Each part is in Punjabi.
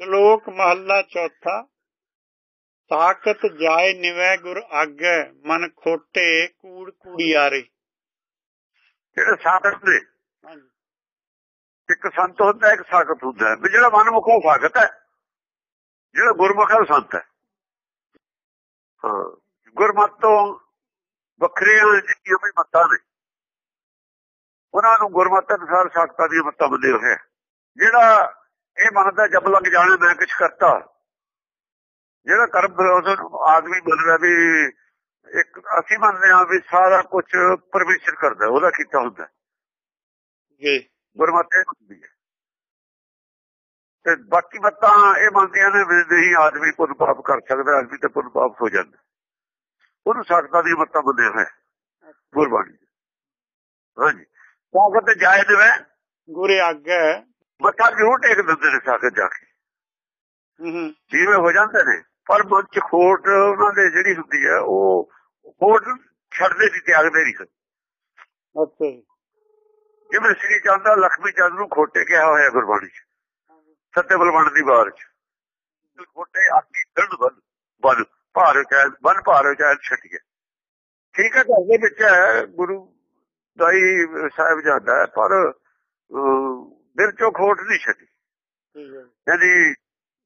ਸ਼ਲੋਕ ਮਹੱਲਾ ਚੌਥਾ ਤਾਕਤ ਜਾਏ ਨਿਵੈ ਗੁਰ ਆਗੈ ਮਨ ਖੋਟੇ ਕੂੜ ਕੂੜਿਆਰੇ ਜਿਹੜੇ ਸਾਖਤ ਨੇ ਇੱਕ ਸੰਤ ਹੁੰਦਾ ਇੱਕ ਸਾਖਤ ਹੁੰਦਾ। ਵੀ ਜਿਹੜਾ ਮਨਮੁਖ ਉਹ ਸਾਖਤ ਹੈ ਜਿਹੜਾ ਗੁਰਮੁਖ ਉਹ ਸੰਤ ਹੈ ਹਾਂ ਗੁਰਮਤ ਤੋਂ ਵੱਖਰੀਆਂ ਜਿਹੜੀਆਂ ਵੀ ਮੱਤਾਂ ਨੇ ਉਹਨਾਂ ਨੂੰ ਗੁਰਮਤ ਅਨੁਸਾਰ ਸਾਖਤਾਂ ਦੀਆਂ ਮੱਤਾਂ ਬੰਦੇ ਹੋਏ ਆ। ਜਿਹੜਾ ਇਹ ਮੰਨਦਾ ਜਬ ਲੱਗ ਜਾਣੇ ਮੈਂ ਕੁਛ ਕਰਤਾ। ਜਿਹੜਾ ਕਰਮ ਵਿਰੋਧ ਆਦਮੀ ਬੋਲਦਾ ਵੀ ਇੱਕ ਅਸੀਂ ਮੰਨਦੇ ਹਾਂ ਵੀ ਸਾਰਾ ਕੁਝ ਪਰਮੇਸ਼ਰ ਕਰਦਾ ਉਹਦਾ ਕੀਤਾ ਹੁੰਦਾ। ਜੀ। ਗੁਰਮਤਿ ਇਹ ਹੁੰਦੀ ਹੈ। ਤੇ ਬਾਕੀ ਮੱਤਾਂ ਇਹ ਮੰਨਦੀਆਂ ਨੇ ਵੀ ਨਹੀਂ ਆਦਮੀ ਪੁੰਨ ਪਾਪ ਕਰ ਸਕਦਾ ਆਦਮੀ ਤੇ ਪੁੰਨ ਪਾਪ ਹੋ ਜਾਂਦਾ। ਉਹਨੂੰ ਸਕਦਾ ਦੀ ਮੱਤਾਂ ਬੰਦੇ ਹੋਏ ਗੁਰਬਾਣੀ। ਹਾਂਜੀ। ਤਾਕਤ ਜਾਇਦ ਵੇ। ਗੁਰ ਆਗੈ ਮੱਥਾ ਜ਼ਰੂਰ ਟੇਕ ਦਿੰਦੇ ਨੇ ਸਾਕਤ ਜਾ ਕੇ। ਹੂੰ ਹੂੰ। ਜਿਵੇਂ ਹੋ ਜਾਂਦੇ ਨੇ। ਪਰ ਮਨ ਚ ਖੋਟ ਉਹਨਾਂ ਦੇ ਜਿਹੜੀ ਹੁੰਦੀ ਹੈ ਉਹ ਖੋਟ ਛੱਡਦੇ ਨਹੀਂ ਤਿਆਗਦੇ ਨਹੀਂ ਅੱਛਾ ਜਿਵੇਂ ਸ੍ਰੀ ਚੰਦਾ ਲక్ష్ਮੀ ਚੰਦ ਨੂੰ ਖੋਟੇ ਕਿਹਾ ਹੋਇਆ ਗੁਰਬਾਣੀ ਚ ਸੱਤੇ ਬਲਵੰਡ ਦੀ ਬਾਰ ਚ। ਖੋਟੇ ਆਕੀ ਦੰਡ ਬਨ ਬਨ ਭਾਰ ਚਾਹ ਬਨ ਭਾਰ ਚਾਹ ਛੱਡੀਏ ਠੀਕ ਹੈ ਘਰ ਦੇ ਵਿੱਚ ਗੁਰੂ ਦਾਈ ਸਾਹਿਬ ਜਾਂਦਾ ਪਰ ਦਿਲ ਚੋਂ ਖੋਟ ਨਹੀਂ ਛੱਡੀ। ਠੀਕ ਹੈ। ਯਾਨੀ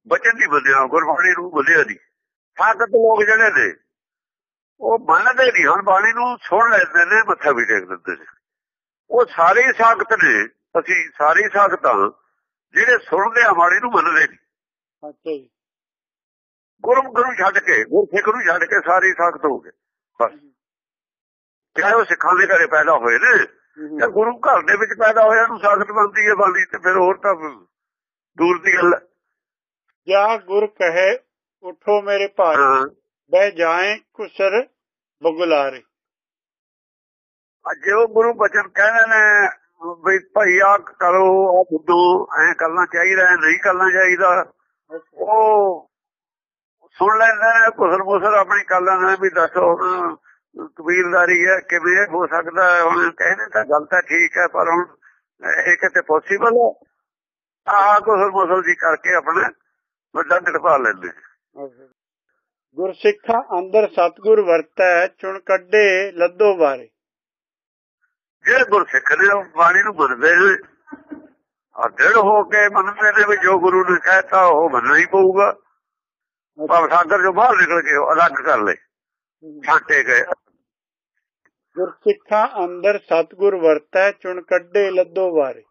ਬਚਨ ਨਹੀਂ ਬੰਦਿਆ ਗੁਰਬਾਣੀ ਨੂੰ ਬੰਦਿਆ ਨਹੀਂ। ਸਾਖਤ ਲੋਕ ਜਿਹੜੇ ਨੇ ਉਹ ਮੰਨਦੇ ਨਹੀਂ ਹੁਣ ਬਾਣੀ ਨੂੰ ਸੁਣ ਲੈਂਦੇ ਨੇ ਮੱਥਾ ਵੀ ਟੇਕ ਦਿੰਦੇ ਨੇ। ਉਹ ਸਾਰੇ ਸਾਖਤ ਨੇ। ਅਸੀਂ ਸਾਰੇ ਸਾਖਤਾਂ ਜਿਹੜੇ ਸੁਣਦੇ ਆ ਬਾਣੀ ਨੂੰ ਮੰਨਦੇ ਨਹੀਂ। ਅੱਛਾ ਜੀ। ਗੁਰਮੁਖ ਨੂੰ ਛੱਡ ਕੇ ਗੁਰਸਿੱਖ ਨੂੰ ਛੱਡ ਕੇ ਸਾਰੇ ਸਾਖਤ ਹੋ ਗਏ। ਬਸ। ਚਾਹੇ ਉਹ ਸਿੱਖਾਂ ਦੇ ਘਰੇ ਪੈਦਾ ਹੋਏ ਨੇ ਤੇ ਗੁਰੂ ਘਰ ਦੇ ਵਿੱਚ ਪੈਦਾ ਹੋਇਆ ਨੂੰ ਸਾਖਤ ਬਣਦੀ ਹੈ ਬਾਣੀ ਤੇ ਫਿਰ ਹੋਰ ਤਾਂ ਦੂਰ ਦੀ ਗੱਲ ਜਾ ਗੁਰ ਕਹੇ ਉਠੋ ਮੇਰੇ ਭਾਈ। ਬਹਿ ਜਾਏ ਕੁਸਰ ਬਗੁਲਾਰੇ। ਅੱਜ ਉਹ ਗੁਰੂ ਬਚਨ ਕਹਿੰਦੇ ਨੇ ਵੀ ਭਾਈ ਆ ਕਰੋ ਆ ਬੁੱਧੂ ਐ ਕਰਨਾ ਚਾਹੀਦਾ ਨਹੀਂ ਕਰਨਾ ਚਾਹੀਦਾ ਉਹ ਸੁਣ ਲੈਂਦੇ ਨੇ ਕੁਸਰ ਮੁਸਰ ਆਪਣੀ ਕਰ ਲੈਂਦੇ ਵੀ ਦੱਸੋ ਕਬੀਲਦਾਰੀ ਹੈ ਕਿਵੇਂ ਹੋ ਸਕਦਾ? ਹੁਣ ਕਹਿੰਦੇ ਤਾਂ ਗੱਲ ਤਾਂ ਠੀਕ ਹੈ ਪਰ ਹੁਣ ਇਹ ਕਿਤੇ ਪੋਸੀਬਲ ਹੈ? ਆ ਕੁਸਰ ਮੁਸਰ ਜੀ ਕਰਕੇ ਆਪਣਾ ਵੱਡਾ ਢਪਾ ਲੈਂਦੇ ਗੁਰਸਿੱਖਾਂ ਅੰਦਰ ਸਤਗੁਰ ਵਰਤੈ ਚੁਣ ਕੱਢੇ ਲੱਦੋ ਬਾਰੇ। ਜਿਹੜੇ ਗੁਰਸਿੱਖ ਨੇ ਉਹ ਬਾਣੀ ਨੂੰ ਮੰਨਦੇ ਨੇ ਆ ਦ੍ਰਿੜ ਹੋ ਕੇ ਮੰਨਦੇ ਨੇ ਵੀ ਜੋ ਗੁਰੂ ਨੇ ਕਹਿਤਾ ਉਹ ਮੰਨਣਾ ਹੀ ਪਊਗਾ। ਭਾਵੇਂ ਸਾਗਰ ਚੋਂ ਬਾਹਰ ਨਿਕਲ ਕੇ ਅਲੱਗ ਕਰ ਲੈ ਛਾਂਟੇ ਗਏ। ਗੁਰਸਿੱਖਾਂ ਅੰਦਰ ਸਤਗੁਰ ਵਰਤੈ ਚੁਣ ਕੱਢੇ ਲੱਦੋ ਬਾਰੇ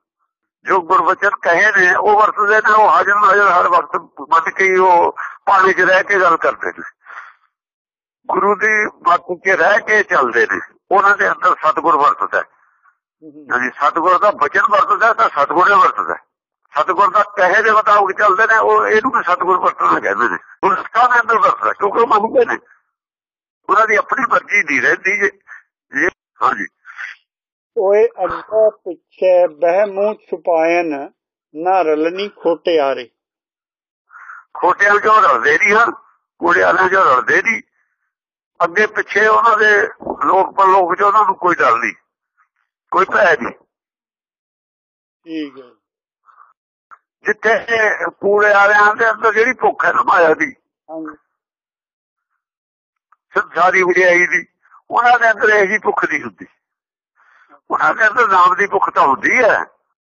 ਜੋ ਗੁਰਬਚਨ ਕਹੇ ਨੇ ਉਹ ਵਰਤਦੇ ਨੇ ਉਹ ਹਾਜ਼ਰ ਨਾਜ਼ਰ ਹਰ ਵਕਤ ਮੰਨ ਕੇ ਉਹ ਪਾਣੀ 'ਚ ਰਹਿ ਕੇ ਗੱਲ ਕਰਦੇ ਨੇ। ਗੁਰੂ ਦੀ ਬਾਤ 'ਚ ਰਹਿ ਕੇ ਚੱਲਦੇ ਨੇ ਉਹਨਾਂ ਦੇ ਅੰਦਰ ਸਤਗੁਰ ਵਰਤਦਾ ਯਾਨੀ ਸਤਗੁਰ ਦਾ ਬਚਨ ਵਰਤਦਾ ਤਾਂ ਸਤਗੁਰ ਹੀ ਵਰਤਦਾ ਸਤਗੁਰ ਦਾ ਕਹੇ ਦੇ ਮੁਤਾਬਕ ਚੱਲਦੇ ਨੇ ਉਹ ਇਹਨੂੰ ਸਤਗੁਰ ਵਰਤਣਾ ਕਹਿੰਦੇ ਨੇ। ਉਹ ਸਿੱਖਾਂ ਦੇ ਅੰਦਰ ਵਰਤਦਾ ਕਿਉਂਕਿ ਉਹ ਮੰਨਦੇ ਨੇ। ਉਹਨਾਂ ਦੀ ਆਪਣੀ ਮਰਜ਼ੀ ਦੀ ਰਹਿੰਦੀ ਜੇ ਜੇ- ਹਾਂਜੀ। ਓਏ ਅੱਗੇ ਪਿੱਛੇ ਬਹਿ ਮੂੰਹ ਛੁਪਾਇਨ ਨਾ ਰਲਣੀ ਖੋਟੇ ਆਰੇ। ਖੋਟਿਆਂ ਚੋਂ ਰਲਦੇ ਨਹੀਂ ਹਨ ਕੂੜੇ ਵਾਲਿਆਂ ਚੋਂ ਰਲਦੇ ਨਹੀਂ। ਅੱਗੇ ਪਿੱਛੇ ਉਹਨਾਂ ਦੇ ਲੋਕ ਪਰ ਲੋਕ ਚ ਉਹਨਾਂ ਨੂੰ ਕੋਈ ਡਰ ਨਹੀਂ ਕੋਈ ਭੈ ਨਹੀਂ। ਠੀਕ ਹੈ। ਜਿੱਥੇ ਕੂੜੇ ਵਾਲਿਆਂ ਦੇ ਅੰਦਰ ਜਿਹੜੀ ਭੁੱਖ ਹੈ ਨਾ ਮਾਇਆ ਦੀ ਹਾਂਜੀ। ਸੰਸਾਰੀ ਵਡਿਆਈ ਦੀ ਉਹਨਾਂ ਦੇ ਅੰਦਰ ਇਹੀ ਭੁੱਖ ਨਹੀਂ ਹੁੰਦੀ। ਉਹਨਾਂ ਦੇ ਅੰਦਰ ਨਾਮ ਦੀ ਭੁੱਖ ਤਾਂ ਹੁੰਦੀ ਹੈ।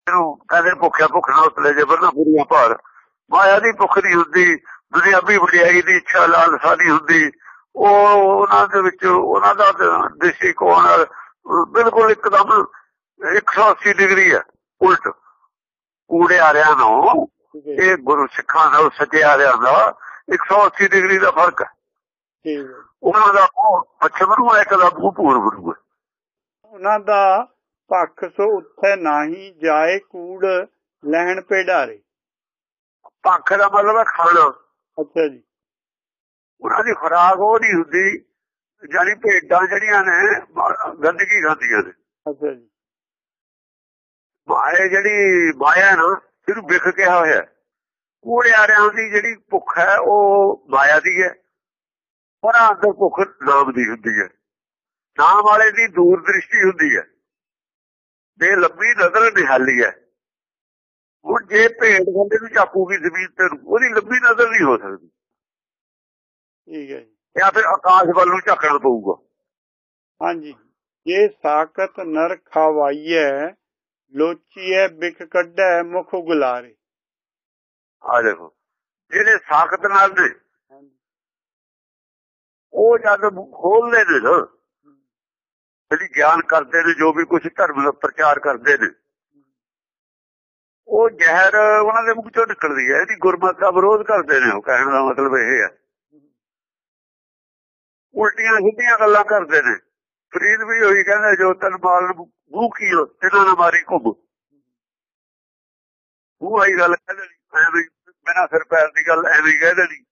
ਇਹਨੂੰ ਕਹਿੰਦੇ ਭੁੱਖਿਆ ਭੁੱਖ ਨਾਲ ਉਤਲੇ ਜੇ ਬੰਨਾ ਬੁਰੀਆਂ ਭਾਰ। ਮਾਇਆ ਦੀ ਭੁੱਖ ਨਹੀਂ ਹੁੰਦੀ ਦੁਨਿਆਵੀ ਵਡਿਆਈ ਦੀ ਇੱਛਾ ਲਾਲਸਾ ਨਹੀਂ ਹੁੰਦੀ। ਉਹ ਉਹਨਾਂ ਦੇ ਵਿੱਚ ਉਹਨਾਂ ਦਾ ਦ੍ਰਿਸ਼ਟੀਕੋਣ ਬਿਲਕੁਲ ਇੱਕਦਮ 180 ਡਿਗਰੀ ਹੈ ਉਲਟ। ਕੂੜੇ ਆ ਰਿਆਂ ਨੂੰ ਇਹ ਗੁਰੂ ਸਿੱਖਾਂ ਨਾਲ ਸੱਚੇ ਆ ਰਿਆਂ ਦਾ 180 ਡਿਗਰੀ ਦਾ ਫ਼ਰਕ ਹੈ। ਉਹਨਾਂ ਦਾ ਪੱਛਮ ਨੂੰ ਇੱਕ ਦਾ ਪੂਰਬ ਨੂੰ। ਉਹਨਾਂ ਦਾ ਪੱਖ ਸੋ ਉੱਥੇ ਨਾਹੀ ਜਾਏ ਕੂੜ ਲੈਣ ਪੇਡਾਰੇ ਪੱਖ ਦਾ ਮਤਲਬ ਹੈ ਖਾਣਾ ਅੱਛਾ ਜੀ। ਉਹਨਾਂ ਦੀ ਖੁਰਾਕ ਉਹ ਨਹੀਂ ਹੁੰਦੀ ਜਾਨੀ ਭੇਡਾਂ ਜਿਹੜੀਆਂ ਨੇ ਗੰਦਗੀ ਖਾਂਦੀਆਂ ਨੇ। ਅੱਛਾ ਜੀ। ਮਾਇਆ ਜਿਹੜੀ ਮਾਇਆ ਨਾ ਸਿਰਫ ਵਿਖ ਕਿਹਾ ਹੋਇਆ। ਕੂੜਿਆਰਿਆਂ ਦੀ ਜਿਹੜੀ ਭੁੱਖ ਹੈ ਉਹ ਮਾਇਆ ਦੀ ਹੈ। ਉਹਨਾਂ ਅੰਦਰ ਭੁੱਖ ਨਾਮ ਦੀ ਹੁੰਦੀ ਹੈ ਨਾਮ ਵਾਲੇ ਦੀ ਦੂਰ ਦ੍ਰਿਸ਼ਟੀ ਹੁੰਦੀ ਹੈ ਬੇ ਲੰਬੀ ਨਜ਼ਰ ਨਿਹਾਲੀ ਹੈ ਹੁਣ ਜੇ ਭੇਡ ਬੰਦੇ ਨੂੰ ਝਾਕੂਗੀ ਜ਼ਮੀਨ ਤੇ ਉਹਦੀ ਲੰਬੀ ਨਜ਼ਰ ਨਹੀਂ ਹੋ ਸਕਦੀ ਠੀਕ ਹੈ ਜੀ ਜਾਂ ਫਿਰ ਆਕਾਸ਼ ਵੱਲ ਨੂੰ ਝਾਕਣਾ ਪਊਗਾ ਹਾਂਜੀ ਜੇ ਸਾਕਤ ਨਰ ਖਾਵਾਈਐ ਲੋਚੀਐ ਬਿਕ ਕੱਢੈ ਮੁਖ ਗੁਲਾਰੇ ਆ ਦੇਖੋ ਜਿਹੜੇ ਸਾਖਤ ਨਾਲ ਨੇ ਹਾਂਜੀ ਉਹ ਜਦ ਖੋਲਦੇ ਨੇ ਨਾ, ਜਿਹੜੀ ਗਿਆਨ ਕਰਦੇ ਨੇ, ਜੋ ਵੀ ਕੁਝ ਧਰਮ ਦਾ ਪ੍ਰਚਾਰ ਕਰਦੇ ਨੇ, ਉਹ ਜ਼ਹਿਰ ਉਹਨਾਂ ਦੇ ਮੂੰਹ ਚੋਂ ਨਿਕਲਦੀ ਹੈ ਇਹਦੀ ਗੁਰਮਤਿ ਦਾ ਵਿਰੋਧ ਕਰਦੇ ਨੇ, ਉਹ ਕਹਿਣ ਦਾ ਮਤਲਬ ਇਹ ਹੈ। ਉਲਟੀਆਂ ਸਿੱਧੀਆਂ ਗੱਲਾਂ ਕਰਦੇ ਨੇ। ਫਰੀਦ ਵੀ ਹੋਈ ਕਹਿੰਦਾ, ਜੋ ਤਨ ਮਾਲ ਮੂੰਹ ਕੀ ਹੋ ਇਹਨਾਂ ਨਾਲ ਮਾਰੀ ਘੁੰਮ। ਉਹ ਆਈ ਗੱਲ ਕਹਿੰਦੇ ਐਵੇਂ ਬਿਨਾਂ ਸਿਰ ਪੈਰ ਦੀ ਗੱਲ ਐਵੇਂ ਕਹਿ ਦੇਣੀ।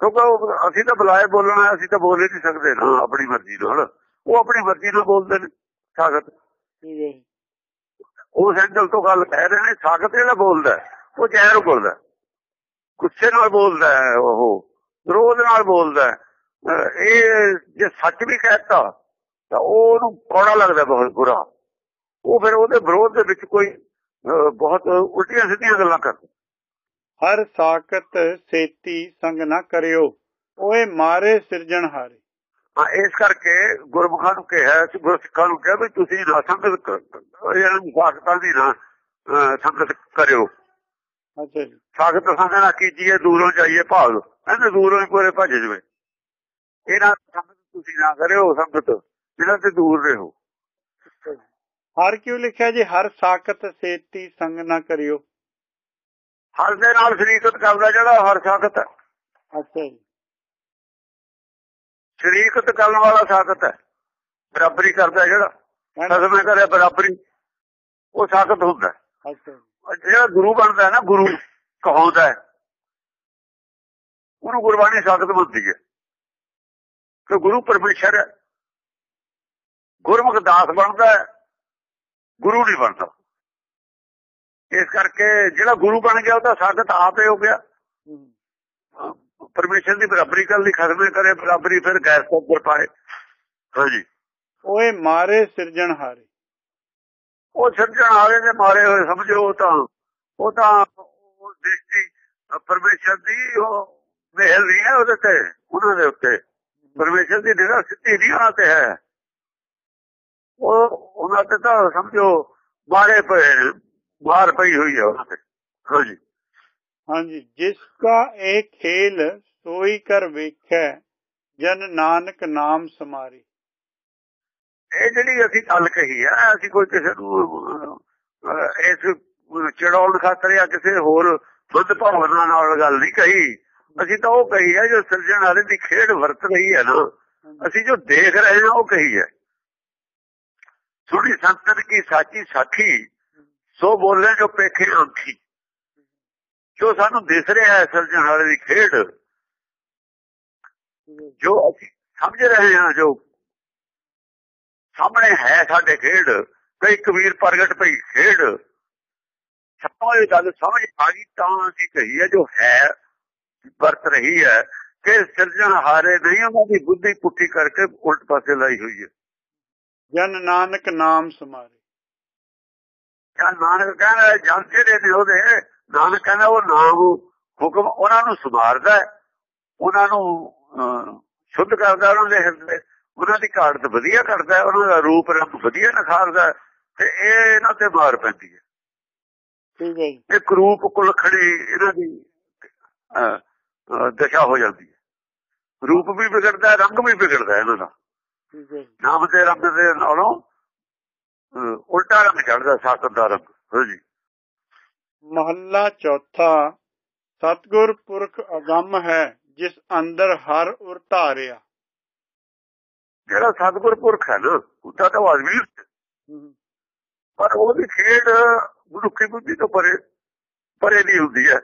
ਕਿਉਂਕਿ ਉਹ ਅਸੀਂ ਤਾਂ ਬੁਲਾਏ ਬੋਲਣਾ ਅਸੀਂ ਤਾਂ ਬੋਲ ਨਹੀਂ ਸਕਦੇ। ਨਾ ਆਪਣੀ ਮਰਜ਼ੀ ਨਾਲ। ਉਹ ਆਪਣੀ ਮਰਜ਼ੀ ਨਾਲ ਬੋਲਦੇ ਨੇ ਸਾਖਤ ਠੀਕ ਹੈ ਜੀ। ਉਸ ਐਂਗਲ ਤੋਂ ਗੱਲ ਕਹਿ ਰਹੇ ਨੇ ਸਾਖਤ ਜਿਹੜਾ ਬੋਲਦਾ ਉਹ ਜ਼ਹਿਰ ਬੋਲਦਾ। ਗੁੱਸੇ ਨਾਲ ਬੋਲਦਾ ਉਹ ਵਿਰੋਧ ਨਾਲ ਬੋਲਦਾ ਇਹ ਜੇ ਸੱਚ ਵੀ ਕਹਿਤਾ ਤਾਂ ਉਹਨੂੰ ਕੌੜਾ ਲੱਗਦਾ ਬਹੁਤ ਬੁਰਾ। ਉਹ ਫਿਰ ਉਹਦੇ ਵਿਰੋਧ ਦੇ ਵਿੱਚ ਕੋਈ ਬਹੁਤ ਉਲਟੀਆਂ ਸਿੱਧੀਆਂ ਗੱਲਾਂ ਕਰਦਾ। ਹਰ ਸਾਕਤ ਸੇਤੀ ਸੰਗ ਨਾ ਕਰਿਓ ਓਏ ਮਾਰੇ ਸਿਰਜਣਹਾਰੇ ਹਾਂ ਇਸ ਕਰਕੇ ਗੁਰਮੁਖਾਂ ਨੂੰ ਕਿਹਾ ਕਿ ਗੁਰਸਿੱਖਾਂ ਨੂੰ ਕਿਹਾ ਵੀ ਤੁਸੀਂ ਨਾ ਸੰਗਤ ਇਹਨਾਂ ਨੂੰ ਸਾਖਤਾਂ ਦੀ ਨਾ ਸੰਗਤ ਕਰਿਓ। ਅੱਛਾ ਜੀ। ਸਾਖਤ ਸੰਗਤ ਨਾ ਕੀਜੀਏ ਦੂਰੋਂ ਜਾਈਏ ਭਾਗ ਕਹਿੰਦੇ ਦੂਰੋਂ ਹੀ ਪੂਰੇ ਭੱਜ ਜਵੇ। ਇਹਨਾਂ ਸੰਗਤ ਤੁਸੀਂ ਨਾ ਕਰਿਓ ਸੰਗਤ ਇਹਨਾਂ ਤੇ ਦੂਰ ਰਹੋ ਹਰ ਕਿਉਂ ਲਿਖਿਆ ਜੀ? ਹਰ ਸਾਕਤ ਸੇਤੀ ਸੰਗ ਨਾ ਕਰਿਓ। ਹਰ ਦੇ ਨਾਲ ਸ਼ਰੀਕਤ ਕਰਦਾ ਜਿਹੜਾ ਹਰ ਸਾਖਤ ਹੈ। ਅੱਛਾ ਜੀ। ਸ਼ਰੀਕਤ ਕਰਨ ਵਾਲਾ ਸਾਖਤ ਹੈ। ਬਰਾਬਰੀ ਕਰਦਾ ਜਿਹੜਾ। ਸਦਮੇ ਕਰੇ ਬਰਾਬਰੀ। ਉਹ ਸਾਖਤ ਹੁੰਦਾ ਜਿਹੜਾ ਗੁਰੂ ਬਣਦਾ ਹੈ ਨਾ ਗੁਰੂ ਕਹਾਉਂਦਾ ਹੈ। ਉਹਨੂੰ ਗੁਰਬਾਣੀ ਸਾਖਤ ਮੰਨਦੀ ਹੈ। ਕਿ ਗੁਰੂ ਪਰਮੇਸ਼ਰ ਹੈ। ਗੁਰਮੁਖ ਦਾਸ ਬਣਦਾ ਹੈ। ਗੁਰੂ ਨਹੀਂ ਬਣਦਾ। ਇਸ ਕਰਕੇ ਜਿਹੜਾ ਗੁਰੂ ਬਣ ਗਿਆ ਉਹਦਾ ਸਾਖਤ ਆਪੇ ਹੋ ਗਿਆ। ਪਰਮੇਸ਼ਰ ਦੀ ਬਰਾਬਰੀ ਕਰਨ ਲਈ ਖਦਮੇ ਕਰੇ ਬਰਾਬਰੀ ਫਿਰ ਗੈਰ ਤੋਂ ਉੱਪਰ ਪਾਏ। ਹਾਂਜੀ। ਓਏ ਮਾਰੇ ਸਿਰਜਣਹਾਰੇ ਉਹ ਸਿਰਜਣ ਵਾਲੇ ਦੇ ਮਾਰੇ ਹੋਏ ਸਮਝੋ ਉਹ ਤਾਂ। ਉਹ ਤਾਂ ਉਹ ਦ੍ਰਿਸ਼ਟੀ ਪਰਮੇਸ਼ਰ ਦੀ ਉਹ ਮਿਹਰ ਨਹੀਂ ਹੈ ਉਹਦੇ ਤੇ ਉਹਨਾਂ ਦੇ ਉੱਤੇ। ਪਰਮੇਸ਼ਰ ਦੀ ਨਿਗਾਹ ਸਿੱਧੀ ਨਹੀਂ ਉਹਨਾਂ ਤੇ ਹੈ। ਉਹ ਉਹਨਾਂ ਤੇ ਤਾਂ ਸਮਝੋ ਮਾਰੇ ਪਏ ਮਾਰ ਪਈ ਹੋਈ ਹੈ ਉਹਨਾਂ ਤੇ ਹਾਂਜੀ। ਹਾਂਜੀ। ਜਿਸ ਕਾ ਇਹ ਖੇਲ ਸੋਈ ਕਰ ਵੇਖੈ ਜਨ ਨਾਨਕ ਨਾਮ ਸਮਾਰੇ। ਇਹ ਜਿਹੜੀ ਅਸੀਂ ਗੱਲ ਕਹੀ ਆ ਅਸੀਂ ਕੋਈ ਕਿਸੇ ਨੂੰ ਇਸ ਚੜਾਉਣ ਖਾਤਰ ਜਾਂ ਕਿਸੇ ਹੋਰ ਬੁੱਧ ਭਾਵਨਾ ਨਾਲ ਗੱਲ ਨਹੀਂ ਕਹੀ। ਅਸੀਂ ਤਾਂ ਉਹ ਕਹੀ ਹੈ ਜੋ ਸਿਰਜਣ ਵਾਲੇ ਦੀ ਖੇਡ ਵਰਤ ਰਹੀ ਹੈ ਨਾ। ਅਸੀਂ ਜੋ ਦੇਖ ਰਹੇ ਹਾਂ ਉਹ ਕਹੀ ਹੈ। ਸੁਣੀ ਸੰਤਨ ਕੀ ਸਾਚੀ ਸਾਖੀ ਸੋ ਬੋਲੇ ਜੋ ਪੇਖੇ ਅੰਖੀ ਜੋ ਸਾਨੂੰ ਦਿਸ ਰਿਹਾ ਹੈ ਸਿਰਜਣ ਦੀ ਖੇਡ, ਜੋ ਅਸੀਂ ਸਮਝ ਰਹੇ ਹਾਂ, ਜੋ ਸਾਹਮਣੇ ਹੈ ਸਾਡੇ ਖੇਡ, ਕਈ ਕਬੀਰ ਪ੍ਰਗਟ ਪਈ ਖੇਡ ਸਾਨੂੰ ਇਹ ਗੱਲ ਸਮਝ ਆ ਗਈ ਤਾਂ ਅਸੀਂ ਕਹੀ ਜੋ ਹੈ, ਵਰਤ ਰਹੀ ਹੈ, ਕਿ ਸਿਰਜਣ ਹਾਰੇ ਨਹੀਂ, ਉਹਨਾਂ ਦੀ ਬੁੱਧੀ ਪੁੱਠੀ ਕਰਕੇ ਉਲਟ ਪਾਸੇ ਲਾਈ ਹੋਈ ਹੈ। ਜਨ ਨਾਨਕ ਨਾਮ ਸਮਾਰੇ। ਜਾਂ ਨਾਨਕ ਕਹਿੰਦਾ ਜਨ ਜਿਹੜੇ ਨੇ ਉਹਦੇ ਨਾਨਕ ਕਹਿੰਦਾ ਉਹ ਨਾਮ ਹੁਕਮ ਉਹਨਾਂ ਨੂੰ ਸੁਧਾਰਦਾ ਹੈ। ਉਹਨਾਂ ਨੂੰ ਸ਼ੁੱਧ ਕਰਦਾ ਉਹਨਾਂ ਦੇ ਹਿਰਦੇ। ਉਹਨਾਂ ਦੀ ਘਾੜਤ ਵਧੀਆ ਕਰਦਾ ਉਹਨਾਂ ਦਾ ਰੂਪ ਰੰਗ ਵਧੀਆ ਨਿਖਾਰਦਾ ਤੇ ਇਹ ਇਹਨਾਂ ਤੇ ਮਾਰ ਪੈਂਦੀ ਹੈ। ਠੀਕ ਹੈ ਇੱਕ ਰੂਪ ਕੁਲ ਖੜੀ ਇਹਨਾਂ ਦੀ ਦਸ਼ਾ ਹੋ ਜਾਂਦੀ ਹੈ। ਰੂਪ ਵੀ ਵਿਗੜਦਾ ਰੰਗ ਵੀ ਵਿਗੜਦਾ ਇਹਨਾਂ ਦਾ। ਠੀਕ ਹੈ ਜੀ। ਨਾਮ ਦੇ ਰੰਗ ਦੇ ਨਾਲੋਂ ਉਲਟਾ ਰੰਗ ਚੜਦਾ ਸਾਖਤ ਦਾ ਰੰਗ ਹਾਂਜੀ ਮਹੱਲਾ ਚੌਥਾ ਸਤਗੁਰ ਪੁਰਖ ਅਗੰਮ ਹੈ ਜਿਸ ਅੰਦਰ ਹਰ ਉਰ ਧਾਰਿਆ। ਜਿਹੜਾ ਸਤਿਗੁਰ ਪੁਰਖ ਹੈ ਨਾ ਉਹਦਾ ਤਾਂ ਆਦਮੀ ਹਮ, ਪਰ ਉਹਦੀ ਖੇਡ ਮਨੁੱਖੀ ਬੁੱਧੀ ਤੋਂ ਪਰੇ ਪਰੇ ਨਹੀਂ ਹੁੰਦੀ ਹੈ।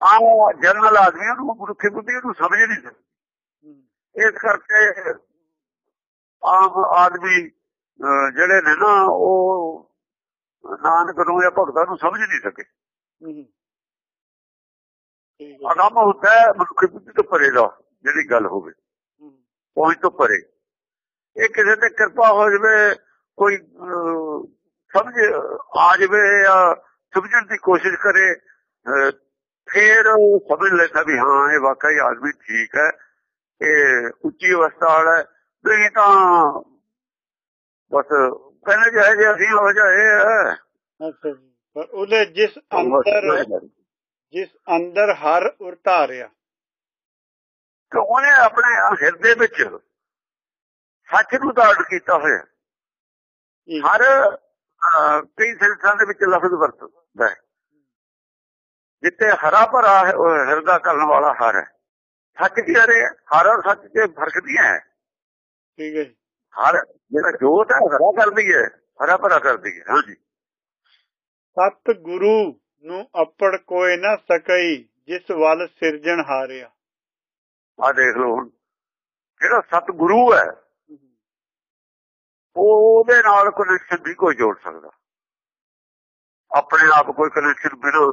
ਆਮ ਜਨਰਲ ਆਦਮੀਆਂ ਨੂੰ ਮਨੁੱਖੀ ਬੁੱਧੀ ਨੂੰ ਸਮਝ ਨਹੀਂ ਸਕਦੀ। ਇਸ ਕਰਕੇ ਆਮ ਆਦਮੀ ਜਿਹੜੇ ਨੇ ਨਾ ਉਹ ਨਾਨਕ ਨੂੰ ਜਾਂ ਭਗਤਾਂ ਨੂੰ ਸਮਝ ਨਹੀਂ ਸਕੇ। ਅਗੰਮ ਹੁੰਦਾ ਮਨੁੱਖੀ ਬੁੱਧੀ ਤੋਂ ਪਰੇ ਦਾ ਜਿਹੜੀ ਗੱਲ ਹੋਵੇ। ਪਹੁੰਚ ਤੋਂ ਪਰੇ। ਇਹ ਕਿਸੇ ਤੇ ਕਿਰਪਾ ਹੋ ਜਵੇ ਕੋਈ ਸਮਝ ਆ ਜਵੇ ਜਾਂ ਸਮਝਣ ਦੀ ਕੋਸ਼ਿਸ਼ ਕਰੇ ਫਿਰ ਉਹ ਸਮਝ ਲੈਂਦਾ ਵੀ ਹਾਂ ਇਹ ਵਾਕਈ ਆਦਮੀ ਠੀਕ ਹੈ ਇਹ ਉੱਚੀ ਅਵਸਥਾ ਵਾਲਾ ਹੈ। ਨਹੀਂ ਤਾਂ ਬਸ ਕਹਿੰਦੇ ਜਿਹੇ ਜਿਹੇ ਅਸੀਂ ਹੋ ਜਾਏ ਅੱਛਾ ਜੀ। ਪਰ ਉਹਦੇ ਜਿਸ ਅੰਦਰ ਜਿਸ ਅੰਦਰ ਹਰ ਉਰਤਾਰਿਆ ਕਿ ਉਹਨੇ ਆਪਣੇ ਹਿਰਦੇ ਵਿੱਚ ਸੱਚ ਨੂੰ ਧਾਰਨ ਕੀਤਾ ਹੋਇਆ। ਜੀ। ਹਰ ਕਈ ਸੰਸਾਂ ਦੇ ਵਿੱਚ ਲਫ਼ਜ਼ ਵਰਤਦਾ ਹੈ। ਜਿੱਤੇ ਹਰਾ ਭਰਾ ਹਿਰਦਾ ਕਰਨ ਵਾਲਾ ਹਰ ਹੈ। ਸੱਚ ਕੀ ਹਰੇ? ਹਰ ਔਰ ਸੱਚ ਦੇ ਫ਼ਰਕ ਨਹੀਂ ਹੈ। ਠੀਕ ਹੈ ਜੀ। ਹਰ ਜਿਹੜਾ ਜੋਤ ਹੈ ਹਰਾ ਕਰਦੀ ਹੈ। ਹਰਾ ਭਰਾ ਕਰਦੀ ਹੈ। ਹਾਂਜੀ। ਸਤ ਗੁਰੂ ਨੂੰ ਅਪੜ ਕੋਏ ਨਾ ਸਕਈ ਜਿਸ ਵੱਲ ਸਿਰਜਣ ਹਾਰਿਆ। ਆ ਦੇਖ ਲਓ ਹੁਣ। ਜਿਹੜਾ ਸਤਿਗੁਰੂ ਹੈ ਉਹ ਉਹਦੇ ਨਾਲ ਕਨੈਕਸ਼ਨ ਨਹੀਂ ਕੋਈ ਜੋੜ ਸਕਦਾ। ਆਪਣੇ ਆਪ ਕੋਈ ਕਨੈਕਸ਼ਨ ਬਿਨਾਂ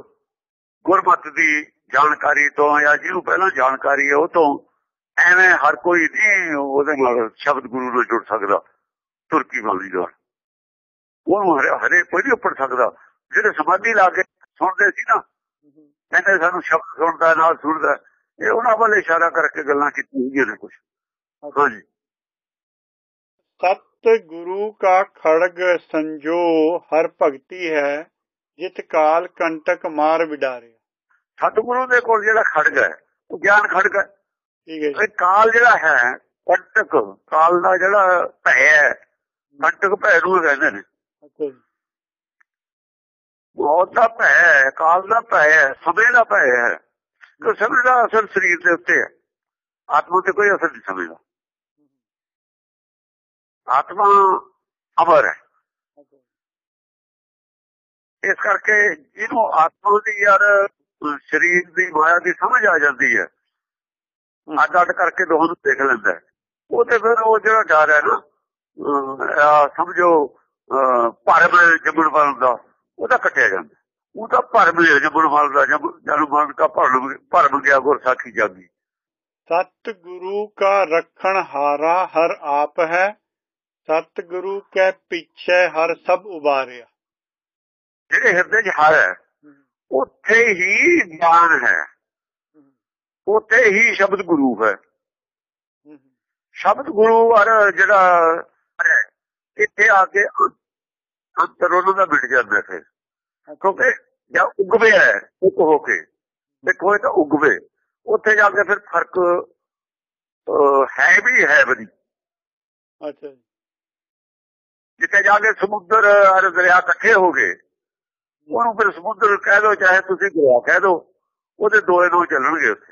ਗੁਰਮਤ ਦੀ ਜਾਣਕਾਰੀ ਤੋਂ ਜਾਂ ਜਿਹਨੂੰ ਪਹਿਲਾਂ ਜਾਣਕਾਰੀ ਹੈ ਉਹ ਤੋਂ ਐਵੇਂ ਹਰ ਕੋਈ ਨਹੀਂ ਉਹਦੇ ਨਾਲ ਸ਼ਬਦ ਗੁਰੂ ਨਾਲ ਜੁੜ ਸਕਦਾ ਤੁਰਕੀ ਬਾਣੀ ਨਾਲ ਉਹਨੂੰ ਹਰੇ ਹਰੇ ਕੋਈ ਨਹੀਂ ਉੱਪਰ ਸਕਦਾ। ਜਿਹੜੇ ਸਮਾਧੀ ਲਾ ਕੇ ਸੁਣਦੇ ਸੀ ਨਾ ਕਹਿੰਦੇ ਸਾਨੂੰ ਸ਼ਬਦ ਸੁਣਦਾ ਨਾਲ ਸੁਣਦਾ। ਇਹ ਉਹਨਾਂ ਵੱਲ ਇਸ਼ਾਰਾ ਕਰਕੇ ਗੱਲਾਂ ਕੀਤੀਆਂ ਹੋਈਆਂ ਨੇ ਕੁਝ ਹਾਂਜੀ। ਸਤ ਗੁਰੂ ਕਾ ਖੜਗ ਸੰਜੋ ਹਰ ਭਗਤੀ ਹੈ ਜਿਤ ਕਾਲ ਕੰਟਕ ਮਾਰ ਵਿਡਾਰਿਆ। ਸਤਿਗੁਰੂ ਦੇ ਕੋਲ ਜਿਹੜਾ ਖੜਗ ਹੈ ਉਹ ਗਿਆਨ ਖੜਗ ਹੈ। ਠੀਕ ਹੈ ਇਹ ਕਾਲ ਜਿਹੜਾ ਹੈ ਕੰਟਕ ਕਾਲ ਦਾ ਜਿਹੜਾ ਭੈ ਹੈ ਕੰਟਕ ਭੈ ਨੂੰ। ਕਹਿੰਦੇ ਨੇ ਮੌਤ ਦਾ ਭੈ ਹੈ ਕਾਲ ਦਾ ਭੈ ਹੈ ਸਮੇਂ ਦਾ ਭੈ ਹੈ। ਕਿ ਸਮੇਂ ਦਾ ਅਸਰ ਸਰੀਰ ਦੇ ਉੱਤੇ ਹੈ। ਆਤਮਾ ਤੇ ਕੋਈ ਅਸਰ ਨਹੀਂ ਸਮੇਂ ਦਾ ਆਤਮਾ ਅਮਰ ਹੈ। ਇਸ ਕਰਕੇ ਜਿਹਨੂੰ ਆਤਮਾ ਦੀ ਯਾਰ ਸਰੀਰ ਦੀ ਮਾਇਆ ਦੀ ਸਮਝ ਆ ਜਾਂਦੀ ਹੈ ਅੱਡ ਅੱਡ ਕਰਕੇ ਦੋਹਾਂ ਨੂੰ ਦੇਖ ਲੈਂਦਾ ਹੈ। ਉਹ ਤੇ ਫਿਰ ਉਹ ਜਿਹੜਾ ਡਰ ਹੈ ਨਾ ਸਮਝੋ ਭਰਮ ਜੰਮਣ ਵਾਲ ਦਾ ਉਹਦਾ ਕੱਟਿਆ ਜਾਂਦਾ ਉਹ ਤਾਂ ਭਰਮ ਜੰਮਣ ਵਾਲ ਦਾ ਜਦ ਜਨ ਮਨ ਦਾ ਭਰਮ ਭਰਮ ਗਿਆ ਗੁਰ ਸਾਖੀ ਜਾਗੀ। ਸਤ ਗੁਰੂ ਕਾ ਰਖਣ ਹਾਰਾ ਹਰ ਆਪ ਹੈ ਸਤ ਗੁਰੂ ਕੇ ਪਿੱਛੇ ਹਰ ਸਭ ਉਬਾਰਿਆ। ਜਿਹੜੇ ਹਿਰਦੇ 'ਚ ਹਰ ਹੈ। ਉੱਥੇ ਹੀ ਗਿਆਨ ਹੈ। ਉੱਥੇ ਹੀ ਸ਼ਬਦ ਗੁਰੂ ਹੈ। ਸ਼ਬਦ ਗੁਰੂ ਔਰ ਜਿਹੜਾ ਇੱਥੇ ਆ ਕੇ ਅੰ- ਅੰਤਰ ਉਹਨਾਂ ਦਾ ਮਿਟ ਜਾਂਦਾ ਫਿਰ ਕਿਉਂਕਿ ਜਾਂ ਉਗਵੇ ਹੈ ਇੱਕ ਹੋ ਕੇ। ਇੱਕ ਹੋਏ ਤਾਂ ਉਗਵੇ। ਉੱਥੇ ਜਾ ਕੇ ਫਿਰ ਫ਼ਰਕ ਹੈ ਵੀ ਹੈ ਬਦੀ ਅੱਛਾ ਜਿੱਥੇ ਜਾ ਕੇ ਸਮੁੰਦਰ ਔਰ ਦਰਿਆ ਇਕੱਠੇ ਹੋ ਗਏ ਉਹਨੂੰ ਫਿਰ ਸਮੁੰਦਰ ਕਹਿ ਦਿਓ ਚਾਹੇ ਤੁਸੀਂ ਦਰਿਆ ਕਹਿ ਦਿਓ ਉਹਦੇ ਦੋਏ ਨੂੰ ਚੱਲਣਗੇ ਉੱਥੇ।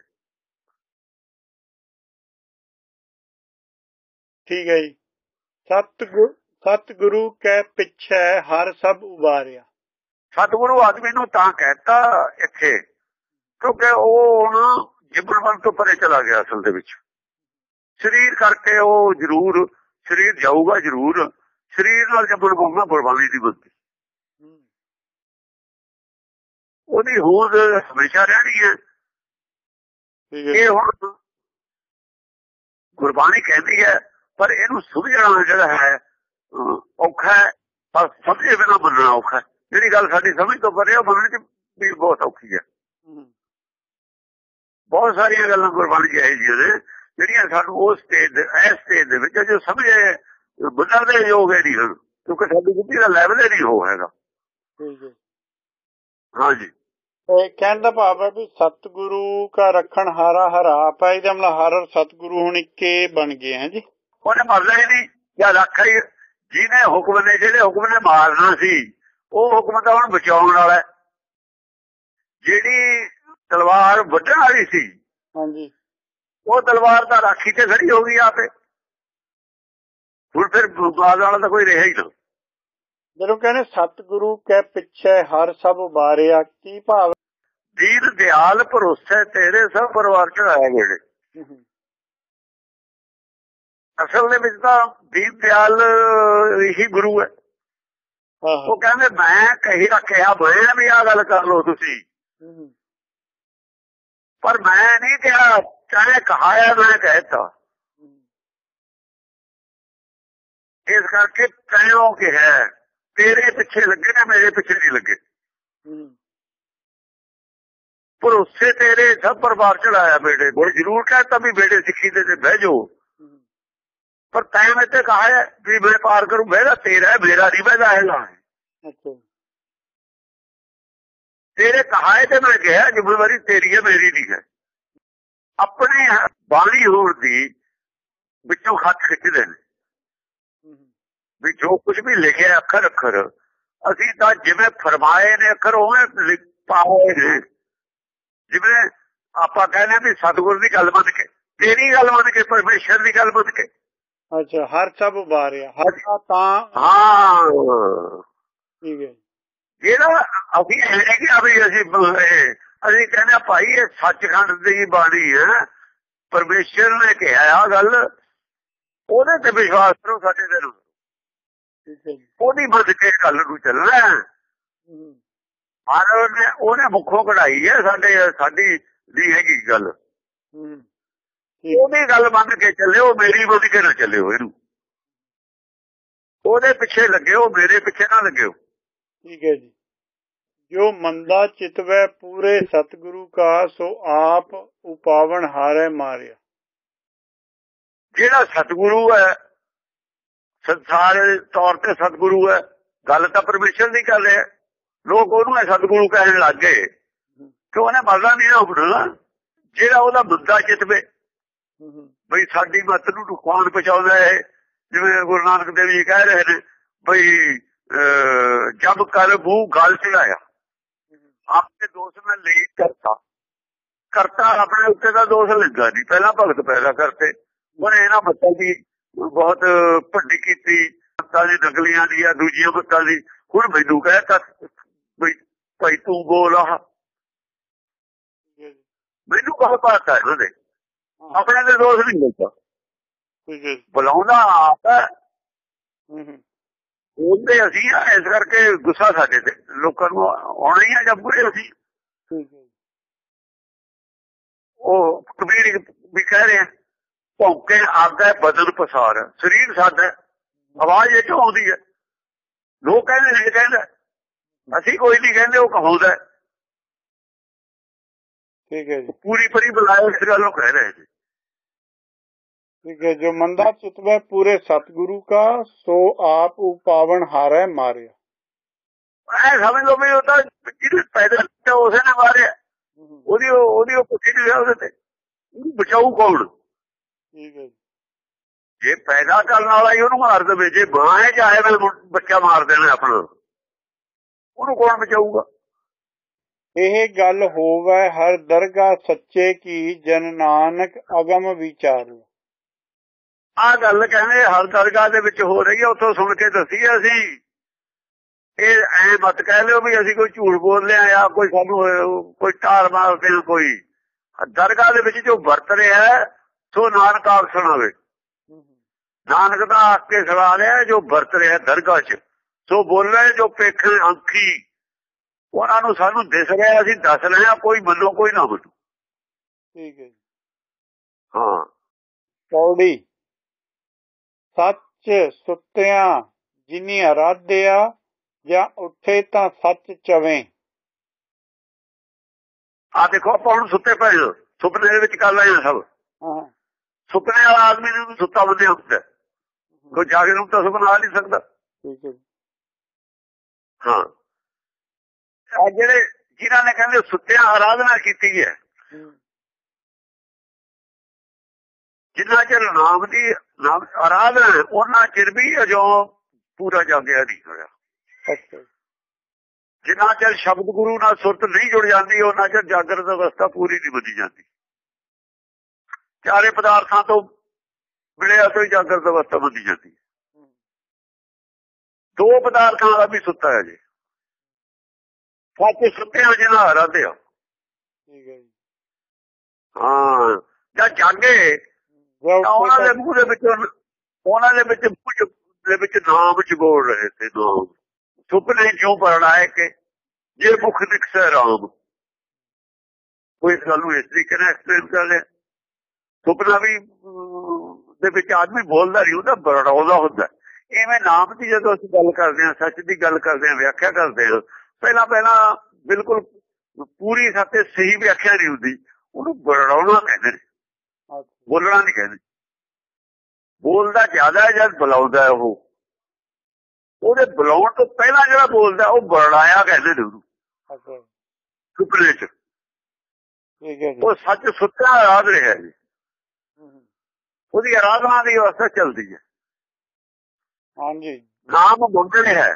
ਠੀਕ ਹੈ ਜੀ। ਸਤਿਗੁਰ ਸਤਿਗੁਰੂ ਕੇ ਪਿੱਛੇ ਹਰ ਸਭ ਉਬਾਰਿਆ। ਸਤਿਗੁਰੂ ਆਦਮੀ ਨੂੰ ਤਾਂ ਕਹਿਤਾ ਇੱਥੇ ਕਿਉਂਕਿ ਉਹ ਹੁਣ ਜਿਬਰਮਨ ਤੋਂ ਪਰੇ ਚਲਾ ਗਿਆ ਅਸਲ ਦੇ ਵਿੱਚ। ਸਰੀਰ ਕਰਕੇ ਉਹ ਜ਼ਰੂਰ ਸਰੀਰ ਜਾਊਗਾ ਜ਼ਰੂਰ ਸਰੀਰ ਨਾਲ ਜਬਰ ਬੰਨਾ ਗੁਰਬਾਣੀ ਦੀ ਬੰਦੀ। ਉਹਦੀ ਹੋਂਦ ਹਮੇਸ਼ਾ ਰਹਿਣੀ ਹੈ। ਇਹ ਹੁਣ ਗੁਰਬਾਣੀ ਕਹਿੰਦੀ ਹੈ ਪਰ ਇਹਨੂੰ ਸਮਝਣਾ ਜਿਹੜਾ ਹੈ ਔਖਾ ਪਰ ਸਮਝੇ ਬਿਨਾ ਮੰਨਣਾ ਔਖਾ ਜਿਹੜੀ ਗੱਲ ਸਾਡੀ ਸਮਝ ਤੋਂ ਪਰੇ ਉਹ ਮੰਨਣ ਚ ਵੀ ਬਹੁਤ ਔਖੀ ਹੈ। ਬਹੁਤ ਸਾਰੀਆਂ ਗੱਲਾਂ ਗੁਰਬਾਣੀ ਚ ਇਹੋ ਜਿਹੀਆਂ ਨੇ ਜਿਹੜੀਆਂ ਸਾਨੂੰ ਉਸ ਸਟੇਜ ਦੇ ਇਸ ਸਟੇਜ ਦੇ ਵਿੱਚ ਜੋ ਸਮਝੇ ਬੁੱਧਰ ਦੇ ਯੋਗ ਹੈ ਨਹੀਂ ਕਿਉਂਕਿ ਸਾਡੀ ਬੁੱਧੀ ਦਾ ਲੈਵਲ ਹੀ ਨਹੀਂ ਹੋ ਹੈਗਾ। ਠੀਕ ਹੈ। ਹਾਂਜੀ। ਇਹ ਕਹਿਣ ਦਾ ਭਾਵ ਹੈ ਵੀ ਸਤਿਗੁਰੂ ਕਾ ਰੱਖਣ ਹਾਰਾ ਹਰ ਇਹਦਾ ਮਤਲਬ ਹਰ ਸਤਿਗੁਰੂ ਹੁਣ ਇੱਕੇ ਬਣ ਗਏ ਹੈ ਜੀ। ਉਹਨੇ ਮਰਨਾ ਹੀ ਨਹੀਂ ਜਾਂ ਰੱਖਾ ਹੀ ਜਿਹਨੇ ਹੁਕਮ ਨੇ ਜਿਹੜੇ ਹੁਕਮ ਨੇ ਮਾਰਨਾ ਸੀ ਉਹ ਹੁਕਮ ਤਾਂ ਹੁਣ ਬਚਾਉਣ ਵਾਲਾ। ਜਿਹੜੀ ਤਲਵਾਰ ਵੱਢਣ ਵਾਲੀ ਸੀ ਹਾਂਜੀ। ਉਹ ਤਲਵਾਰ ਤਾਂ ਰਾਖੀ ਤੇ ਖੜੀ ਹੋ ਗਈ ਆਪੇ। ਹੁਣ ਫਿਰ ਬਾਦ ਵਾਲਾ ਤਾਂ ਕੋਈ ਰਿਹਾ ਹੀ ਨਾ। ਜਦੋਂ ਕਹਿੰਦੇ ਸਤਿਗੁਰੂ ਕੇ ਪਿੱਛੇ ਹਰ ਸਭ ਉਬਾਰਿਆ ਕੀ ਭਾਵ ਦੀਨ ਦਿਆਲ ਭਰੋਸੇ ਤੇਰੇ ਸਭ ਪਰਿਵਾਰ ਚੜਾਇਆ ਗਏ ਅਸਲ ਦੇ ਵਿੱਚ ਤਾਂ ਦੀਨ ਦਿਆਲ ਹੀ ਗੁਰੂ ਹੈ। ਉਹ ਕਹਿੰਦੇ ਮੈਂ ਕਹੀ ਰੱਖਿਆ ਮੈਂ ਵੀ ਆ ਗੱਲ ਕਰ ਲਓ ਤੁਸੀਂ। ਪਰ ਮੈਂ ਨਹੀਂ ਕਿਹਾ ਚਾਹੇ ਕਹਾਇਆ ਮੈਂ ਕਹਿਤਾ ਇਸ ਕਰਕੇ ਕਹਿਓ ਕਿ ਹੈ ਤੇਰੇ ਪਿੱਛੇ ਲੱਗੇ ਨੇ ਮੇਰੇ ਪਿੱਛੇ ਨਹੀਂ ਲੱਗੇ? ਪਰ ਉਸੇ ਤੇਰੇ ਸਭ ਪਰਿਵਾਰ ਚੜਾਇਆ ਬੇੜੇ ਉਹ ਜ਼ਰੂਰ ਕਹਿੰਦਾ ਵੀ ਬੇੜੇ ਸਿੱਖੀ ਦੇ ਤੇ ਬਹਿ ਜਾਓ। ਪਰ ਮੈਤੇ ਕਹਾ ਹੈ ਵੀ ਮੈਂ ਪਾਰ ਕਰੂੰ ਬਹਿਦਾ ਤੇਰਾ ਹੈ, ਮੇਰਾ ਨਹੀਂ ਬਹਿਦਾ ਹੈਗਾ ਅੱਛਾ। ਤੇਰੇ ਕਹਾ ਹੈ ਤੇ ਮੈਂ ਕਿਹਾ ਜ਼ਿੰਮੇਵਾਰੀ ਤੇਰੀ ਹੈ ਮੇਰੀ ਨਹੀਂ ਹੈ। ਆਪਣੇ ਬਾਣੀ ਹੋਣ ਦੀ ਵਿੱਚੋਂ ਹੱਥ ਖਿੱਚਦੇ ਨੇ। ਵੀ ਜੋ ਕੁਝ ਵੀ ਲਿਖਿਆ ਅੱਖਰ ਅੱਖਰ ਅਸੀਂ ਤਾਂ ਜਿਵੇਂ ਫਰਮਾਏ ਨੇ ਅੱਖਰ ਉਵੇਂ ਲਿਖ- ਪਾਏ ਨੇ ਜਿਵੇਂ ਆਪਾਂ ਕਹਿੰਦੇ ਵੀ ਸਤਿਗੁਰ ਦੀ ਗੱਲ ਮੰਨ ਕੇ ਤੇਰੀ ਗੱਲ ਮੰਨ ਕੇ ਪਰਮੇਸ਼ਰ ਦੀ ਗੱਲ ਮੰਨ ਕੇ ਅੱਛਾ ਹਰ ਸਭ ਉਬਾਰਿਆ। ਹਰ ਤਾਂ ਹਾਂ। ਠੀਕ ਹੈ। ਜਿਹੜਾ ਅਸੀਂ ਇਹ ਨਹੀਂ ਕਿ ਅਭੀ ਅਸੀਂ ਅਸੀਂ ਕਹਿੰਦੇ ਭਾਈ ਇਹ ਸੱਚਖੰਡ ਦੀ ਬਾਣੀ ਹੈ। ਪਰਮੇਸ਼ਰ ਨੇ ਕਿਹਾ ਆ ਗੱਲ ਉਹਦੇ ਤੇ ਵਿਸ਼ਵਾਸ ਕਰੋ ਸਾਡੇ ਤੇ। ਨੂੰ ਉਹਦੀ ਮੰਨ ਕੇ ਗੱਲ ਨੂੰ ਚੱਲਣਾ ਮਹਾਰਾਜ ਨੇ ਉਹਨੇ ਮੁੱਖੋਂ ਕਢਾਈ ਹੈ ਸਾਡੇ ਸਾਡੀ ਦੀ ਹੈਗੀ ਗੱਲ। ਉਹਦੀ ਗੱਲ ਮੰਨ ਕੇ ਚੱਲਿਓ ਮੇਰੀ ਮੰਨ ਕੇ ਨਾ ਚੱਲਿਓ ਇਹਨੂੰ। ਉਹਦੇ ਪਿੱਛੇ ਲੱਗਿਓ ਮੇਰੇ ਪਿੱਛੇ ਨਾ ਲੱਗਿਓ। ਠੀਕ ਹੈ ਜੀ। ਜੋ ਮੰਦਾ ਚਿਤਵੈ ਪੂਰੇ ਸਤਿਗੁਰੂ ਕਾ ਸੋ ਆਪ ਉਪਾਵਨ ਹਾਰੇ ਮਾਰਿਆ। ਜਿਹੜਾ ਸਤਿਗੁਰੂ ਹੈ ਸੰਸਾਰ ਤੌਰ ਤੇ ਸਤਿਗੁਰੂ ਹੈ ਗੱਲ ਤਾਂ ਪਰਮੇਸ਼ਰ ਦੀ ਕਰ ਰਿਹਾ। ਲੋਕ ਉਹਨੂੰ ਸਤਿਗੁਰੂ ਕਹਿਣ ਲੱਗ ਗਏ। ਕਿ ਉਹਨੇ ਮਰਦਾ ਨਹੀਂ ਨਾ ਜਿਹੜਾ ਉਹਦਾ ਮੁੱਦਾ ਚਿਤਵੇ ਬਈ ਸਾਡੀ ਮੱਤ ਨੂੰ ਨੁਕਸਾਨ ਪਹੁੰਚਾਉਂਦਾ ਹੈ। ਜਿਵੇਂ ਗੁਰੂ ਨਾਨਕ ਦੇਵ ਜੀ ਕਹਿ ਰਹੇ ਨੇ ਬਈ ਅਹ, ਜਬ ਕਰ ਮੂੰਹ ਗਲ ਚੜਾਇਆ ਆਪਣੇ ਦੋਸਤ ਨਾਲ ਲਈ ਕਰਤਾ। ਕਰਤਾ ਆਪਣੇ ਉੱਤੇ ਦਾ ਦੋਸ਼ ਲੈਂਦਾ ਨਹੀਂ। ਪਹਿਲਾਂ ਭਗਤ ਪੈਦਾ ਕਰਤੇ। ਉਹਨੇ ਇਹਨਾਂ ਬੱਤਾਂ ਦੀ ਬਹੁਤ ਭੱਡੀ ਕੀਤੀ ਬੱਤਾਂ ਦੀ ਨਕਲੀਆਂ ਦੀ ਆ ਦੂਜੀਆਂ ਬੱਤਾਂ ਦੀ। ਹੁਣ ਮੈਨੂੰ ਕਹਿਤਾ ਬਈ ਭਾਈ ਤੂੰ ਬੋਲ ਆ ਮੈਨੂੰ ਕਹ ਪਾਤਾ ਇਹਨਾਂ ਦੇ ਆਪਣੇ ਦੇ ਦੋਸ਼ ਨਹੀਂ ਜੀ। ਬੁਲਾਉਂਦਾ ਆਪ ਹੈ। ਹੂੰ, ਹੂੰ, ਉਹਦੇ ਅਸੀਂ ਆ ਇਸ ਕਰਕੇ ਗੁੱਸਾ ਸਾਡੇ ਤੇ। ਲੋਕਾਂ ਨੂੰ ਆਉਣਾ ਹੀ ਆ ਜਦ ਬੁਰੇ ਅਸੀਂ। ਜੀ, ਉਹ ਕਬੀਰ ਵੀ ਕਹਿ ਰਹੇ ਆ ਭੌਂਕੇ ਆਗਾ ਬਦਨ ਪਸਾਰ। ਸਰੀਰ ਸਾਡਾ ਆਵਾਜ਼ ਇਹ ਚੋਂ ਆਉਂਦੀ ਹੈ? ਲੋਕ ਕਹਿੰਦੇ ਨੇ ਕਹਿੰਦਾ ਅਸੀਂ ਕੋਈ ਨਹੀਂ ਕਹਿੰਦੇ ਉਹ ਕਹਾਉਂਦਾ। ਠੀਕ ਹੈ ਜੀ। ਪੂਰੀ ਪਰੀ ਬੁਲਾਏ ਇਸ ਗੱਲ ਨੂੰ ਕਹਿ ਰਹੇ ਠੀਕ ਹੈ ਜੋ ਮੰਦਾ ਚਿਤਵੈ ਪੂਰੇ ਸਤਿਗੁਰੂ ਕਾ ਸੋ ਆਪ ਉਪਾਵਨ ਹਾਰੇ ਮਾਰਿਆ। ਐ ਸਮਝ ਲਓ ਵੀ ਉਹ ਤਾਂ ਜਿਹਨੇ ਪੈਦਾ ਕੀਤਾ ਉਸੇ ਨੇ ਮਾਰਿਆ ਉਹਦੀ ਉਹ- ਉਹਦੀ ਉਹ ਪੁੱਛੀ ਨਹੀਂ ਉਹਦੇ ਤੇ। ਉਹਨੂੰ ਬਚਾਊ ਕੌਣ? ਠੀਕ ਹੈ ਜੀ। ਪੈਦਾ ਕਰਨ ਵਾਲਾ ਹੀ ਉਹਨੂੰ ਮਾਰ ਦੇਵੇ ਜੇ ਮਾਂ ਹੈ ਚਾਹੇ ਮੈਂ ਮੁੰ- ਬੱਚਾ ਮਾਰ ਦੇਣਾ ਆਪਣਾ ਉਹਨੂੰ ਕੌਣ ਬਚਾਊਗਾ? ਇਹ ਗੱਲ ਹੋਵੇ ਹਰ ਦਰਗਾ ਸੱਚੇ ਕੀ ਜਨ ਨਾਨਕ ਅਗਮ ਵਿਚਾਰ। ਆਹ ਗੱਲ ਕਹਿੰਦੇ ਹਰ ਦਰਗਾਹ ਦੇ ਵਿੱਚ ਹੋ ਰਹੀ ਹੈ ਉੱਥੋਂ ਸੁਣ ਕੇ ਦੱਸੀ ਅਸੀਂ। ਇਹ ਐ ਮਤ ਕਹਿ ਲਿਓ ਵੀ ਅਸੀਂ ਕੋਈ ਝੂਠ ਬੋਲ ਲਿਆ ਜਾਂ ਕੋਈ ਸਾਨੂੰ ਕੋਈ ਟਾਲ ਮਾਰ ਕੇ ਕੋਈ। ਦਰਗਾਹ ਦੇ ਵਿੱਚ ਜੋ ਵਰਤ ਰਿਹਾ ਸੋ ਨਾਨਕ ਆਪ ਸੁਣਾਵੇ। ਨਾਨਕ ਦਾ ਆਖ ਕੇ ਸੁਣਾ ਲਿਆ ਜੋ ਵਰਤ ਰਿਹਾ ਦਰਗਾਹ 'ਚ ਸੋ ਬੋਲੇ ਜੋ ਪੇਖ ਅੰਖੀ। ਉਹਨਾਂ ਨੂੰ ਸਾਨੂੰ ਦਿਸ ਰਿਹਾ ਅਸੀਂ ਦੱਸ ਰਹੇ ਹਾਂ ਕੋਈ ਮੰਨੋ ਕੋਈ ਨਾ ਮੰਨੋ। ਠੀਕ ਹੈ ਹਾਂ। ਪੌੜੀ ਸੱਚ ਸੁੱਤਿਆਂ ਜਿਨੀ ਅਰਾਧਿਆ ਜਾਂ ਉੱਠੇ ਤਾਂ ਸੱਚ ਚਵੇਂ। ਆ ਦੇਖੋ ਆਪਾਂ ਹੁਣ ਸੁੱਤੇ ਪਏ ਸੁਪਨੇ ਦੇ ਵਿੱਚ ਰਹੇ ਹਾਂ ਸਭ। ਸੁਪਨੇ ਵਾਲਾ ਆਦਮੀ ਨੂੰ ਸੁੱਤਾ ਬੰਦੇ ਹੁੰਦਾ। ਕੋਈ ਜਾਗੇ ਨੂੰ ਤਾਂ ਸੁਪਨਾ ਆ ਨਹੀਂ ਸਕਦਾ। ਹੈ। ਆ ਜਿਹੜੇ ਜਿਨ੍ਹਾਂ ਨੇ ਕਹਿੰਦੇ ਸੁੱਤਿਆਂ ਆਰਾਧਨਾ ਕੀਤੀ ਹੂੰ, ਜਿੰਨਾ ਚਿਰ ਨਾਮ ਦੀ ਨਾਮ ਆਰਾਧਨਾ ਹੈ, ਉਹਨਾਂ ਚਿਰ ਵੀ ਅਜੋ ਪੂਰਾ ਜਾਗਿਆ ਨਹੀਂ ਹੋਇਆ। ਜਿੰਨਾ ਚਿਰ ਸ਼ਬਦ ਗੁਰੂ ਨਾਲ ਸੁਰਤ ਨਹੀਂ ਜੁੜ ਜਾਂਦੀ ਉਹਨਾਂ ਚਿਰ ਜਾਗਰਤ ਅਵਸਥਾ ਪੂਰੀ ਨਹੀਂ ਬਣੀ ਜਾਂਦੀ। ਚਾਰੇ ਪਦਾਰਥਾਂ ਤੋਂ ਮਿਲਿਆ ਤੋਂ ਹੀ ਜਾਗਰਤ ਅਵਸਥਾ ਬਣੀ ਜਾਂਦੀ ਹੈ। ਹੂੰ, ਦੋ ਪਦਾਰਥਾਂ ਦਾ ਵੀ ਸੁੱਤਾ ਹੈ ਜੀ। ਸੱਚ ਸੁੱਤਿਆਂ ਜਿਹਨਾਂ ਆਰਾਧਿਆ। ਠੀਕ ਹੈ ਜੀ। ਹਾਂ ਜਾਂ ਜਾਗੇ ਉਹਨਾਂ ਦੇ ਤਾਂ ਮੂੰਹ ਦੇ ਵਿੱਚ ਉਹਨਾਂ ਦੇ ਵਿੱਚ ਮੂੰਹ ਦੇ ਵਿੱਚ ਨਾਮ ਬੋਲ ਰਹੇ ਸੀ ਨਾਮ ਸੁਪਨੇ ਕਿਉਂ ਪਰਣਾਏ ਕਿ ਜੇ ਮੁਖ ਦਿਖਸੇ ਰਾਮ। ਕੋਈ ਨੂੰ ਇਸ ਤਰੀਕੇ ਨਾਲ ਐਕਸਪਲੇਨ ਕਰ ਲਿਆ। ਸੁਪਨਾ ਵੀ ਦੇ ਵਿੱਚ ਆਦਮੀ ਬੋਲਦਾ ਨਹੀਂ ਉਹਦਾ ਬਰੜਾਉਂਦਾ ਹੁੰਦਾ। ਇਵੇਂ ਨਾਮ ਦੀ ਜਦੋਂ ਅਸੀਂ ਗੱਲ ਕਰਦੇ ਹਾਂ ਸੱਚ ਦੀ ਗੱਲ ਕਰਦੇ ਹਾਂ ਵਿਆਖਿਆ ਕਰਦੇ ਹਾਂ ਪਹਿਲਾਂ ਪਹਿਲਾਂ ਬਿਲਕੁਲ ਪੂਰੀ ਸਾਤੇ ਸਹੀ ਵਿਆਖਿਆ ਨਹੀਂ ਹੁੰਦੀ। ਉਹਨੂੰ ਬੁਲਾਉਣਾ ਕਹਿੰਦੇ ਨੇ। ਬੋਲਣਾ ਨਹੀਂ ਕਹਿੰਦੇ। ਬੋਲਦਾ ਜ਼ਿਆਦਾ ਜਦ ਬੁਲਾਉਂਦਾ ਉਹ? ਉਹਦੇ ਬੁਲਾਉਣ ਤੋਂ ਪਹਿਲਾਂ ਜਿਹੜਾ ਬੋਲਦਾ ਉਹ ਬੁਲਾਇਆ ਕਹਿੰਦੇ ਨੇ ਉਹਨੂੰ। ਸੁਪਨੇ ਚ। ਉਹ ਸੱਚ ਸੁੱਤਾ ਆਰਾਧ ਰਿਹਾ ਜੀ। ਉਹਦੀ ਆਰਾਧਨਾ ਦੀ ਅਵਸਥਾ ਚੱਲਦੀ ਹੈ। ਹਾਂਜੀ। ਨਾਮ ਗੁੰਗਲੇ ਹੈ।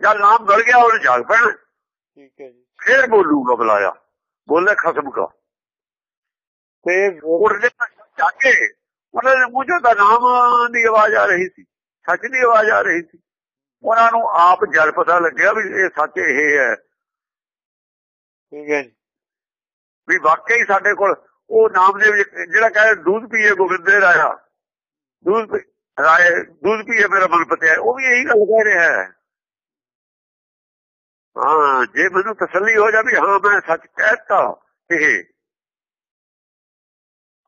ਜਦ ਨਾਮ ਗਲ ਗਿਆ ਉਹਨੇ ਜਾਗ ਪੈਣਾ। ਠੀਕ ਹੈ ਜੀ। ਫੇਰ ਬੋਲੂਗਾ ਬੁਲਾਇਆ ਬੋਲੇ ਖਸਮ ਕਾ। ਤੇ ਉੜਦੇ ਜਾ ਕੇ ਉਹਨਾਂ ਦੇ ਮੂੰਹ ਤਾਂ ਨਾਮ ਦੀ ਆਵਾਜ਼ ਆ ਰਹੀ ਸੀ ਸੱਚ ਦੀ ਆਵਾਜ਼ ਆ ਰਹੀ ਸੀ ਉਹਨਾਂ ਨੂੰ ਆਪ ਜਲ ਪਤਾ ਲੱਗਿਆ ਵੀ ਇਹ ਸੱਚ ਇਹ ਹੈ ਠੀਕ ਹੈ ਜੀ ਵੀ ਵਾਕਈ ਸਾਡੇ ਕੋਲ ਉਹ ਨਾਮ ਦੇ ਵਿੱਚ ਜਿਹੜਾ ਕਹਿੰਦਾ ਦੁੱਧ ਪੀਏ ਗੋਬਿੰਦ ਦੇ ਰਾਇਆ ਦੁੱਧ ਰਾਏ ਦੁੱਧ ਪੀਏ ਮੇਰਾ ਮਨ ਪਤਿਆ ਉਹ ਵੀ ਇਹੀ ਗੱਲ ਕਹਿ ਰਿਹਾ ਹੈ ਹਾਂ ਜੇ ਮੈਨੂੰ ਤਸੱਲੀ ਹੋ ਜਾਵੇ ਹਾਂ ਮੈਂ ਸੱਚ ਕਹਿਤਾ ਇਹ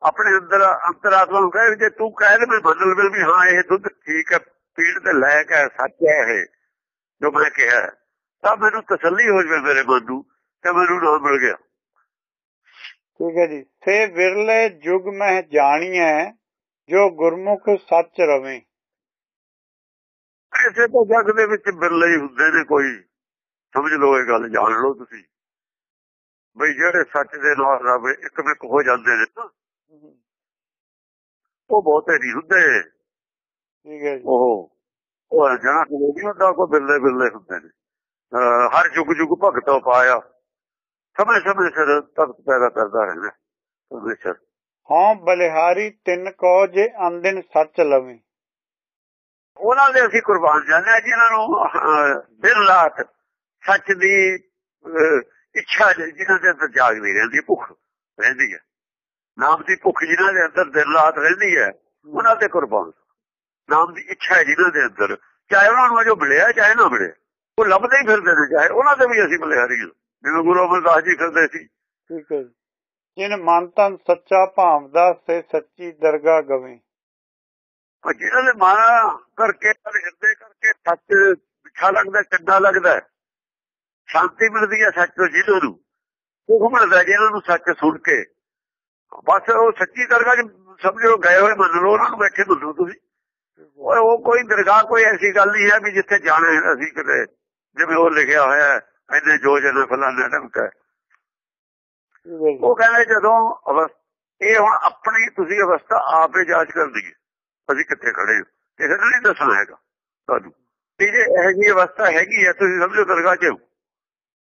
ਆਪਣੇ ਅੰਦਰ ਅੰਤਰਾਤਮਾ ਨੂੰ ਕਹੇ ਜੇ ਤੂੰ ਕਹਿ ਦੇ ਮੈਂ ਮੰਨ ਲਵੇ ਵੀ ਹਾਂ ਇਹ ਦੁੱਧ ਠੀਕ ਹੈ ਪੀਣ ਦੇ ਲਾਇਕ ਹੈ ਸੱਚ ਹੈ ਇਹ ਜੋ ਮੈਂ ਕਿਹਾ। ਤਾਂ ਮੈਨੂੰ ਤਸੱਲੀ ਹੋ ਜਾਵੇ ਮੇਰੇ ਮਨ ਨੂੰ ਤੇ ਮੈਨੂੰ ਨਾਮ ਮਿਲ ਗਿਆ। ਠੀਕ ਹੈ ਜੀ। ਸੇ ਵਿਰਲੇ ਜੁਗ ਮਹਿ ਜਾਣੀਐ ਜੋ ਗੁਰਮੁਖ ਸੱਚ ਰਵੇ। ਐਸੇ ਤਾਂ ਜੱਗ ਦੇ ਵਿੱਚ ਬਿਰਲੇ ਹੀ ਹੁੰਦੇ ਨੇ ਕੋਈ। ਸਮਝ ਲਓ ਇਹ ਗੱਲ ਜਾਣ ਲਓ ਤੁਸੀਂ। ਬਈ ਜਿਹੜੇ ਸੱਚ ਦੇ ਨਾਲ ਰਵੇ ਇੱਕ ਮਿਕ ਹੋ ਜਾਂਦੇ ਨੇ ਨਾ, ਉਹ ਬਹੁਤੇ ਨਹੀਂ ਹੁੰਦੇ। ਠੀਕ ਹੈ ਜੀ। ਉਹ ਉਹ ਜਣਾ ਕੋਈ ਨਹੀਂ ਹੁੰਦਾ ਕੋਈ ਬਿਰਲੇ ਬਿਰਲੇ ਹੁੰਦੇ ਨੇ। ਹਰ ਯੁੱਗ ਯੁੱਗ ਭਗਤੋ ਪਾਇਆ। ਸਮੇਂ ਸਮੇਂ ਸਿਰ ਤਖਤ ਪੈਦਾ ਕਰਦਾ ਰਹਿੰਦਾ ਪਰਮੇਸ਼ਰ। ਹਾਂ ਬਲਿਹਾਰੀ ਤਿੰਨ ਕੋ ਜੇ ਅੰਦਿਨ ਸੱਚ ਲਵੇ। ਉਹਨਾਂ ਦੇ ਅਸੀਂ ਕੁਰਬਾਨ ਜਾਂਦੇ ਹਾਂ ਜਿਨ੍ਹਾਂ ਨੂੰ ਦਿਨ ਰਾਤ ਸੱਚ ਦੀ ਇੱਛਾ ਜਿਹੀ ਜਿਨ੍ਹਾਂ ਦੇ ਅੰਦਰ ਜਾਗਦੀ ਰਹਿੰਦੀ ਹੈ, ਭੁੱਖ ਰਹਿੰਦੀ ਹੈ। ਨਾਮ ਦੀ ਭੁੱਖ ਜਿਨ੍ਹਾਂ ਦੇ ਅੰਦਰ ਦਿਨ ਰਾਤ ਰਹਿੰਦੀ ਹੈ ਉਹਨਾਂ ਤੇ ਕੁਰਬਾਨ। ਨਾਮ ਦੀ ਇੱਛਾ ਹੈ ਜਿਨ੍ਹਾਂ ਦੇ ਅੰਦਰ। ਚਾਹੇ ਉਹਨਾਂ ਨੂੰ ਅਜੋ ਮਿਲਿਆ ਚਾਹੇ ਨਾ ਮਿਲੇ ਉਹ ਲੱਭਦੇ ਹੀ ਫਿਰਦੇ ਨੇ ਚਾਹੇ ਉਹਨਾਂ ਦੇ ਵੀ ਅਸੀਂ ਬਲਿਹਾਰੀ ਜਿਵੇਂ ਗੁਰੂ ਅਮਰਦਾਸ ਜੀ ਫਿਰਦੇ ਸੀ। ਠੀਕ ਹੈ ਜਿਨ ਮਨ ਤਨ ਸੱਚਾ ਭਾਵਦਾ ਸੇ ਸੱਚੀ ਦਰਗਾ ਗਵੇ। ਜਿਹਨਾਂ ਦੇ ਮਨ ਕਰਕੇ ਹਿਰਦੇ ਕਰਕੇ ਸੱਚ ਮਿੱਠਾ ਲੱਗਦਾ ਚੰਗਾ ਲੱਗਦਾ ਸ਼ਾਂਤੀ ਮਿਲਦੀ ਹੈ ਸੱਚ ਤੋਂ ਜਿਹਨਾਂ ਨੂੰ। ਸੁਖ ਮਿਲਦਾ ਜਿਹਨਾਂ ਨੂੰ ਸੱਚ ਸੁਣ ਕੇ। ਬਸ ਉਹ ਸੱਚੀ ਦਰਗਾਹ ਚ ਸਮਝੋ ਗਏ ਹੋਏ ਮੰਨ ਲਓ ਉਹਨਾਂ ਨੂੰ ਬੈਠੇ ਮੰਨੋ ਤੁਸੀਂ। ਓਏ ਉਹ ਕੋਈ ਦਰਗਾਹ ਕੋਈ ਐਸੀ ਗੱਲ ਨਹੀਂ ਹੈ ਵੀ ਜਿੱਥੇ ਜਾਣਾ ਅਸੀਂ ਕਿਤੇ ਜਿਵੇਂ ਉਹ ਲਿਖਿਆ ਹੋਇਆ ਹੈ ਇੰਨੇ ਜੋ ਜਨ ਫਲਾਣਾ ਢਮਕਾ ਉਹ ਕਹਿੰਦੇ ਜਦੋਂ ਅਵਸ ਇਹ ਹੁਣ ਆਪਣੀ ਤੁਸੀਂ ਅਵਸਥਾ ਆਪੇ ਜਾਂਚ ਕਰਦੀ ਹੈ ਅਸੀਂ ਕਿੱਥੇ ਖੜੇ ਹਾਂ? ਕਿਸੇ ਨੂੰ ਨਹੀਂ ਦੱਸਣਾ ਹੈਗਾ ਤੁਹਾਨੂੰ। ਤੇ ਜੇ ਇਹ ਅਵਸਥਾ ਹੈਗੀ ਹੈ ਤੁਸੀਂ ਸਮਝੋ ਦਰਗਾਹ 'ਚ।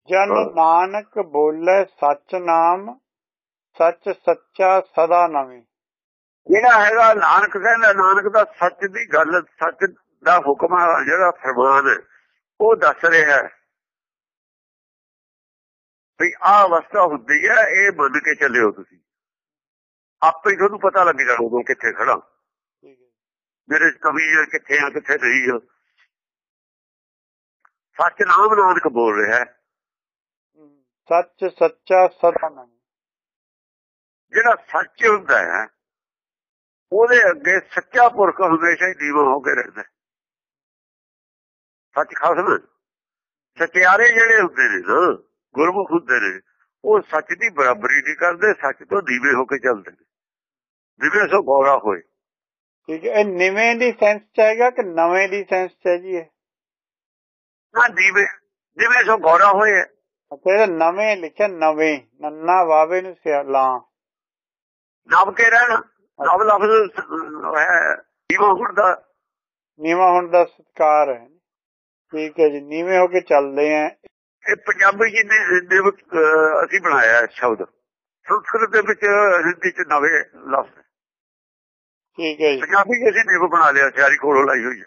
ਜਨ। ਨਾਨਕ ਬੋਲੇ ਸੱਚ ਨਾਮ ਸੱਚ ਸੱਚਾ ਸਦਾ ਨਵੇਂ। ਜਿਹੜਾ ਹੈਗਾ ਨਾਨਕ ਕਹਿੰਦਾ ਨਾਨਕ ਦਾ ਸੱਚ ਦੀ ਗੱਲ ਸੱਚ ਦਾ ਹੁਕਮ ਜਿਹੜਾ ਫਰਮਾਨ ਹੈ ਉਹ ਦੱਸ ਰਿਹਾ ਹੈ। ਵੀ ਆਹ ਅਵਸਥਾ ਹੁੰਦੀ ਹੈ ਇਹ ਮੰਨ ਕੇ ਚੱਲਿਓ ਤੁਸੀਂ। ਆਪੇ ਹੀ ਤੁਹਾਨੂੰ ਪਤਾ ਲੱਗ ਜਾਣਾ ਉਦੋਂ ਕਿੱਥੇ ਖੜਾ ਮੇਰੇ ਹੈ ਕਿੱਥੇ ਆ ਕਿੱਥੇ ਨਹੀਂ ਆ। ਸੱਚ ਨਾਮ ਨਾਨਕ ਬੋਲ ਰਿਹਾ ਸੱਚ ਸੱਚਾ ਸਦਾ ਨਵੇਂ। ਜਿਹੜਾ ਸੱਚ ਹੁੰਦਾ ਹੈ ਉਹਦੇ ਅੱਗੇ ਸੱਚਾ ਪੁਰਖ ਹਮੇਸ਼ਾ ਹੀ ਦੀਵਾ ਹੋ ਕੇ ਰਹਿੰਦਾ ਹੈ। ਸੱਚ ਖਸਮ ਸਚਿਆਰੇ ਜਿਹੜੇ ਹੁੰਦੇ ਨੇ ਨਾ ਗੁਰਮੁਖ ਹੁੰਦੇ ਨੇ ਉਹ ਸੱਚ ਦੀ ਬਰਾਬਰੀ ਨਹੀਂ ਕਰਦੇ ਸੱਚ ਤੋਂ ਦੀਵੇ ਹੋ ਕੇ ਚੱਲਦੇ ਨੇ। ਦੀਵੇ ਸੋ ਗੋਰਾ ਹੋਏ। ਠੀਕ ਹੈ ਇਹ ਨਿਵੇਂ ਦੀ ਸੈਂਸ ਚ ਹੈਗਾ ਕਿ ਨਵੇਂ ਦੀ ਸੈਂਸ ਚ ਹੈ? ਜੀ ਇਹ ਨਾ ਦੀਵੇ ਦੀਵੇ ਸੋ ਗੋਰਾ ਹੋਏ ਅੱਛਾ ਨਵੇਂ ਲਿਖਿਆ ਨਵੇਂ। ਨੰਨਾ ਵਾਵੇ ਨੂੰ ਸਿਆ ਲਾਂ। ਨਵ ਕੇ ਰਹਿਣਾ। ਨਵ ਲਫ਼ਜ਼ ਹੈ ਦੀਵਾ ਹੁਣ ਦਾ। ਨੀਵਾਂ ਹੁਣ ਦਾ ਸਤਕਾਰ ਹੈ। ਠੀਕ ਹੈ ਜੀ ਨੀਵੇਂ ਹੋ ਕੇ ਚੱਲਦੇ ਆ ਇਹ ਪੰਜਾਬੀ ਜੀ ਨੇ ਅਸੀਂ ਬਣਾਇਆ ਸ਼ਬਦ। ਸੰਸਕ੍ਰਿਤ ਦੇ ਵਿੱਚ ਹਿੰਦੀ ਚ ਨਵੇਂ ਲਫ਼ਜ਼। ਠੀਕ ਹੈ ਜੀ। ਪੰਜਾਬੀ ਅਸੀਂ ਨਿਵ ਬਣਾ ਲਿਆ ਸਿਆਰੀ ਕੋਲੋਂ ਲਾਈ ਹੋਈ ਹੈ।